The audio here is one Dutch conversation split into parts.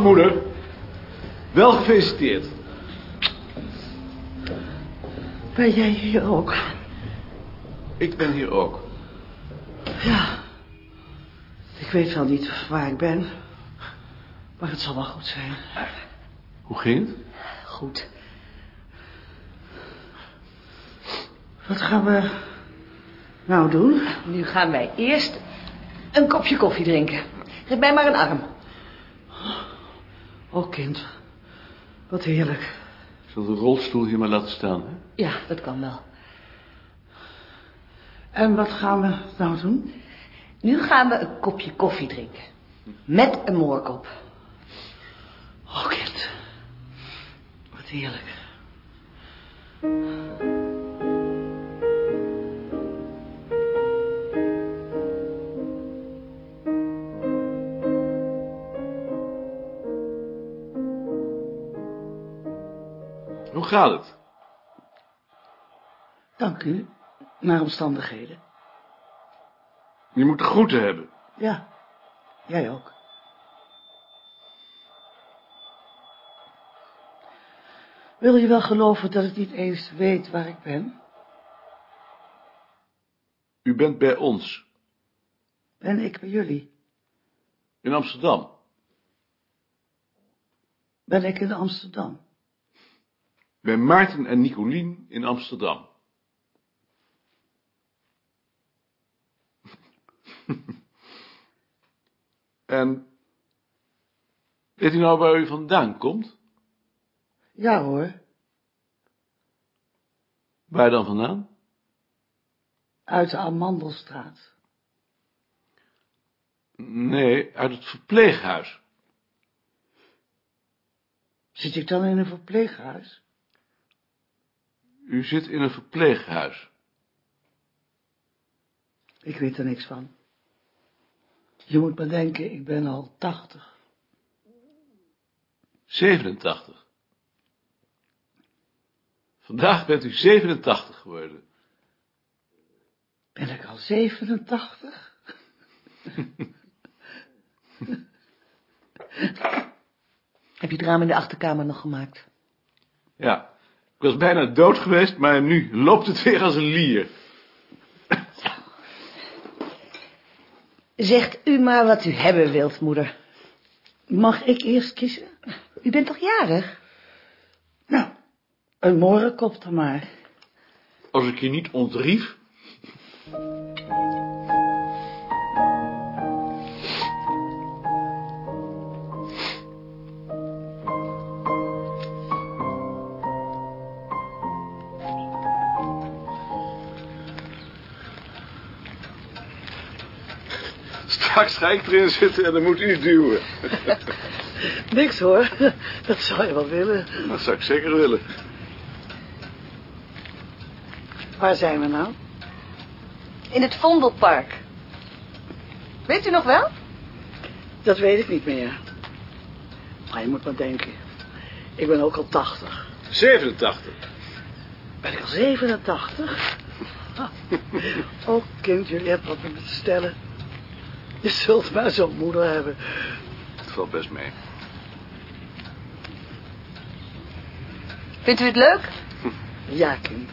Dag, moeder. Wel gefeliciteerd. Ben jij hier ook? Ik ben hier ook. Ja. Ik weet wel niet waar ik ben. Maar het zal wel goed zijn. Hoe ging het? Goed. Wat gaan we nou doen? Nu gaan wij eerst een kopje koffie drinken. Geef mij maar een arm. Oh, kind. Wat heerlijk. Ik zal de rolstoel hier maar laten staan. Hè? Ja, dat kan wel. En wat gaan we nou doen? Nu gaan we een kopje koffie drinken. Met een moorkop. Oh, kind. Wat heerlijk. Gaat het? Dank u. Naar omstandigheden. Je moet de groeten hebben. Ja. Jij ook. Wil je wel geloven dat ik niet eens weet waar ik ben? U bent bij ons. Ben ik bij jullie? In Amsterdam. Ben ik in Amsterdam? Bij Maarten en Nicolien in Amsterdam. en weet u nou waar u vandaan komt? Ja hoor, Waar dan vandaan? uit de Amandelstraat. Nee, uit het verpleeghuis. Zit ik dan in een verpleeghuis? U zit in een verpleeghuis. Ik weet er niks van. Je moet maar denken, ik ben al tachtig. 87. Vandaag bent u 87 geworden. Ben ik al 87? Heb je het raam in de achterkamer nog gemaakt? Ja, ik was bijna dood geweest, maar nu loopt het weer als een lier. Zegt u maar wat u hebben wilt, moeder. Mag ik eerst kiezen? U bent toch jarig? Nou, een morgenkop dan maar. Als ik je niet ontrief. Straks ga ik erin zitten en dan moet u duwen. Niks hoor, dat zou je wel willen. Dat zou ik zeker willen. Waar zijn we nou? In het Vondelpark. Weet u nog wel? Dat weet ik niet meer. Maar je moet maar denken. Ik ben ook al 80. 87. Ben ik al 87? Oh, kind, jullie hebben wat met me te stellen. Je zult maar zo'n moeder hebben. Het valt best mee. Vindt u het leuk? Ja, kind.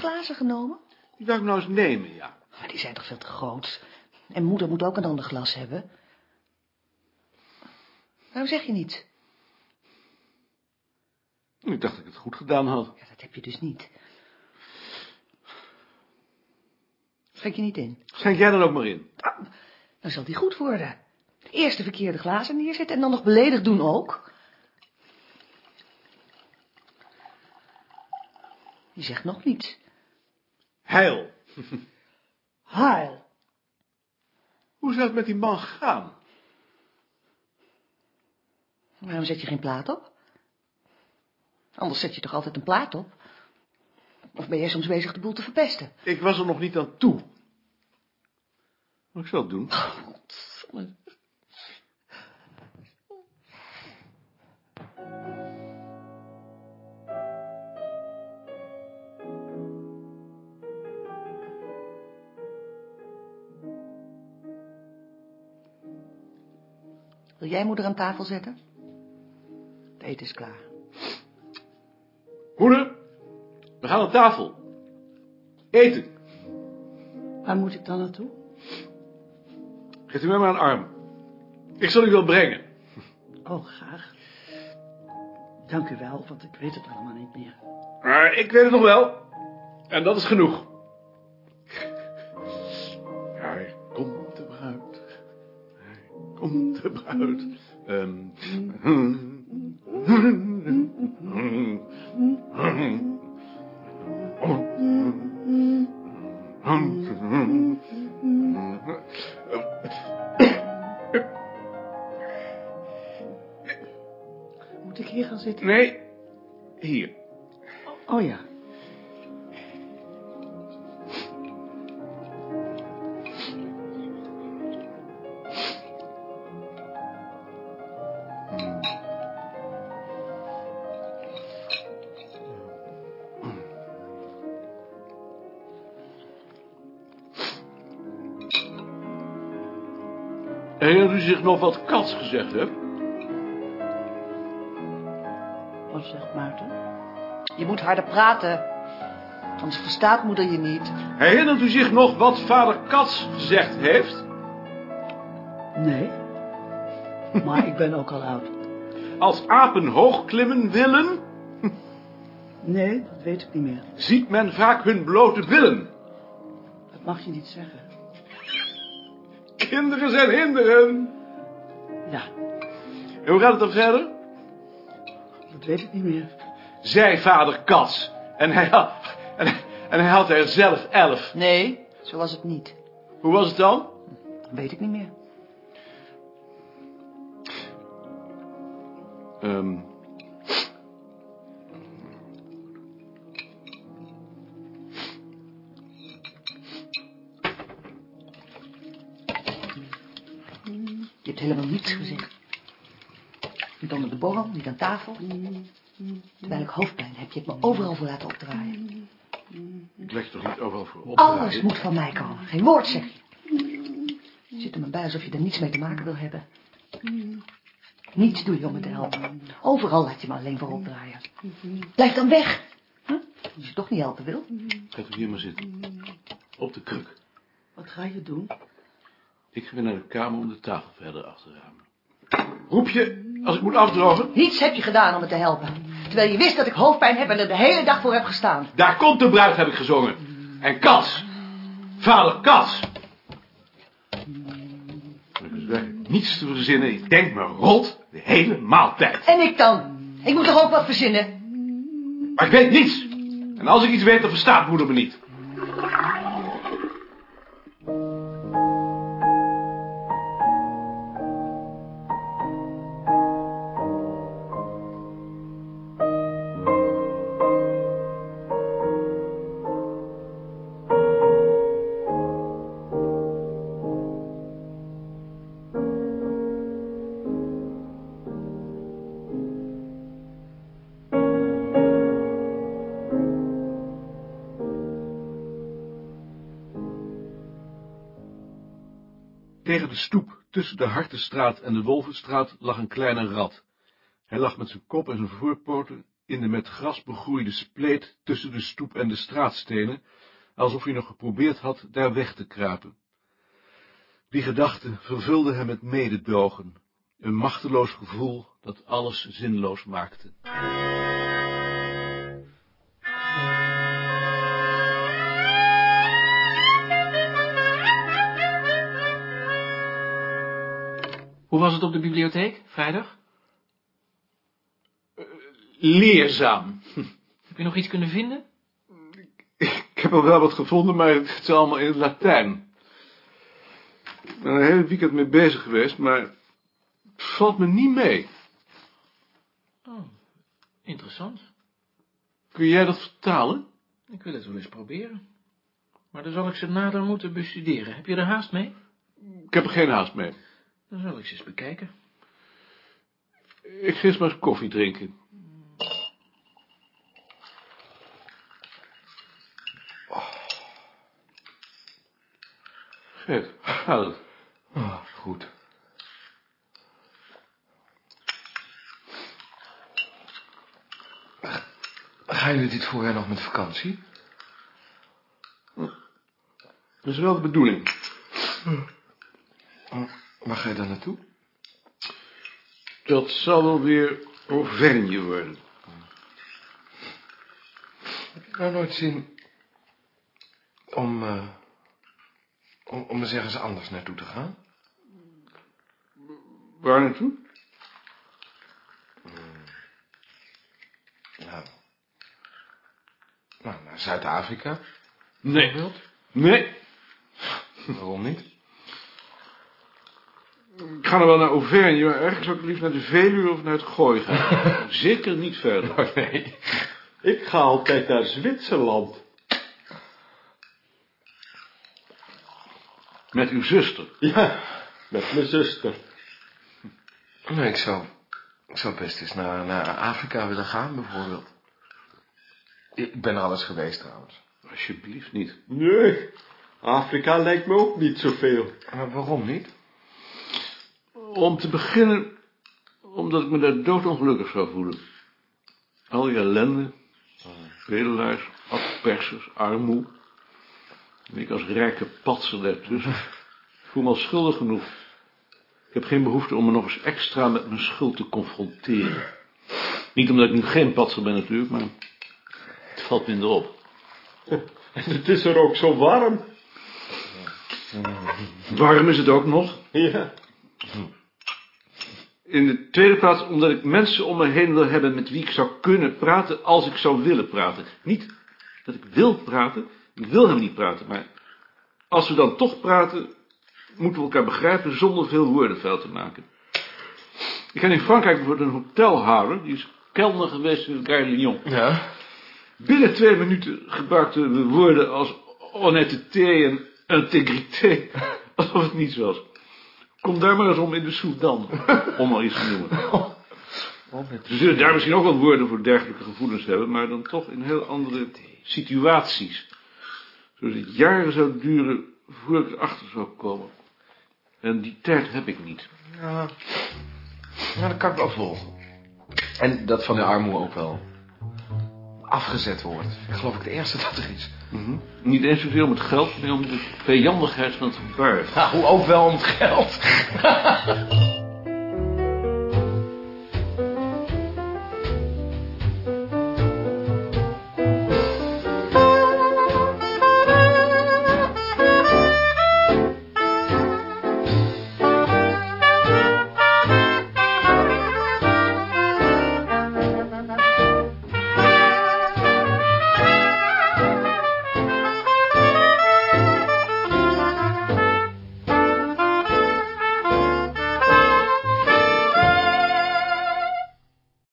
Glazen genomen? Die zou ik nou eens nemen, ja. Maar die zijn toch veel te groot. En moeder moet ook een ander glas hebben. Waarom zeg je niets? Ik dacht dat ik het goed gedaan had. Ja, dat heb je dus niet. Schenk je niet in. Schenk jij dan ook maar in. Ah, dan zal die goed worden. Eerst de verkeerde glazen neerzetten en dan nog beledigd doen ook. Je zegt nog niets. Heil. Heil. Hoe zou het met die man gaan? Waarom zet je geen plaat op? Anders zet je toch altijd een plaat op? Of ben jij soms bezig de boel te verpesten? Ik was er nog niet aan toe. Maar ik zal het doen. Wil jij moeder aan tafel zetten? Het eten is klaar. Moeder, we gaan aan tafel. Eten. Waar moet ik dan naartoe? Geeft u mij maar een arm. Ik zal u wel brengen. Oh, graag. Dank u wel, want ik weet het allemaal niet meer. Maar ik weet het nog wel. En dat is genoeg. De bruid. Ehm. Moet ik hier gaan zitten? Nee, hier. Oh ja. Zich nog wat Kats gezegd heeft? Wat zegt Maarten? Je moet harder praten. Anders verstaat moeder je niet. Herinnert u zich nog wat vader Kats gezegd heeft? Nee. Maar ik ben ook al oud. Als apen hoog klimmen willen, Nee, dat weet ik niet meer. ziet men vaak hun blote billen. Dat mag je niet zeggen. Kinderen zijn hinderen. Ja, En hoe gaat het dan verder? dat weet ik niet meer. Zei vader Kats. En hij had, en, en hij had er zelf elf. Nee, zo was het niet. Hoe was het dan? Dat weet ik niet meer. Ehm. Je hebt helemaal niets gezegd. Niet onder de borrel, niet aan tafel. Terwijl ik hoofdpijn heb, je hebt me overal voor laten opdraaien. Ik leg je toch niet overal voor op. Alles moet van mij komen. Geen woord zeg je. Je zit er maar bij alsof je er niets mee te maken wil hebben. Niets doe je om me te helpen. Overal laat je me alleen voor opdraaien. Blijf dan weg. Huh? Als je toch niet helpen wil. Gaat u hier maar zitten. Op de kruk. Wat ga je doen? Ik ga weer naar de kamer om de tafel verder af te ruimen. Roep je als ik moet afdrogen? Niets heb je gedaan om me te helpen. Terwijl je wist dat ik hoofdpijn heb en er de hele dag voor heb gestaan. Daar komt de bruid, heb ik gezongen. En Kats. Vader Kats. Er is niets te verzinnen. Ik denk me rot de hele maaltijd. En ik dan? Ik moet toch ook wat verzinnen? Maar ik weet niets. En als ik iets weet, dan verstaat moeder me niet. Tegen de stoep tussen de Hartenstraat en de Wolvenstraat lag een kleine rat. Hij lag met zijn kop en zijn voorpoten in de met gras begroeide spleet tussen de stoep en de straatstenen, alsof hij nog geprobeerd had daar weg te kruipen. Die gedachte vervulde hem met mededogen, een machteloos gevoel dat alles zinloos maakte. Hoe was het op de bibliotheek, vrijdag? Leerzaam. Heb je nog iets kunnen vinden? Ik heb al wel wat gevonden, maar het is allemaal in het Latijn. Ik ben een hele weekend mee bezig geweest, maar het valt me niet mee. Oh, interessant. Kun jij dat vertalen? Ik wil het wel eens proberen. Maar dan zal ik ze nader moeten bestuderen. Heb je er haast mee? Ik heb er geen haast mee. Dan zal ik ze eens bekijken. Ik ga eens maar eens koffie drinken. Hoe gaat het? Oh, goed. Gaan jullie dit voorjaar nog met vakantie? Dat is wel de bedoeling. Waar ga je dan naartoe? Dat zal wel weer Auvergne worden. Heb je nou nooit zin om, eh, om, om eens ergens anders naartoe te gaan? Waar naartoe? Nou, nou naar Zuid-Afrika. Nee. Nee. Waarom niet? Ik ga nog wel naar Auvergne, maar ergens zou ik liefst naar de Veluwe of naar het Gooi gaan. Zeker niet verder. nee. Ik ga altijd naar Zwitserland. Met uw zuster. Ja, met mijn zuster. Nee, ik zou, ik zou best eens naar, naar Afrika willen gaan, bijvoorbeeld. Ik ben er al eens geweest, trouwens. Alsjeblieft niet. Nee, Afrika lijkt me ook niet zoveel. Maar waarom niet? Om te beginnen, omdat ik me daar doodongelukkig zou voelen. Al die ellende, bedelaars, afpersers, armoe. En ik als rijke patser daartussen. Ik voel me al schuldig genoeg. Ik heb geen behoefte om me nog eens extra met mijn schuld te confronteren. Niet omdat ik nu geen patser ben natuurlijk, maar het valt minder op. En het is er ook zo warm. Warm is het ook nog. Ja, In de tweede plaats omdat ik mensen om me heen wil hebben met wie ik zou kunnen praten als ik zou willen praten. Niet dat ik wil praten, ik wil hem niet praten, maar als we dan toch praten, moeten we elkaar begrijpen zonder veel woordenvuil te maken. Ik ken in Frankrijk bijvoorbeeld een hotelhouder, die is kelner geweest in Gare Lyon. Ja? Binnen twee minuten gebruikten we woorden als honnêteté en intégrité, alsof het niets was. Kom daar maar eens om in de Soudan, om al iets te noemen. We zullen daar misschien ook wel woorden voor dergelijke gevoelens hebben, maar dan toch in heel andere situaties. Zodat het jaren zou duren voordat ik erachter zou komen. En die tijd heb ik niet. Ja. Ja, dat kan ik wel volgen. En dat van de armoede ook wel. Afgezet wordt. Ik geloof ik het eerste dat er is. Niet eens zoveel om het geld, maar om de vijandigheid van het gebaar. Nou, ook wel om het geld.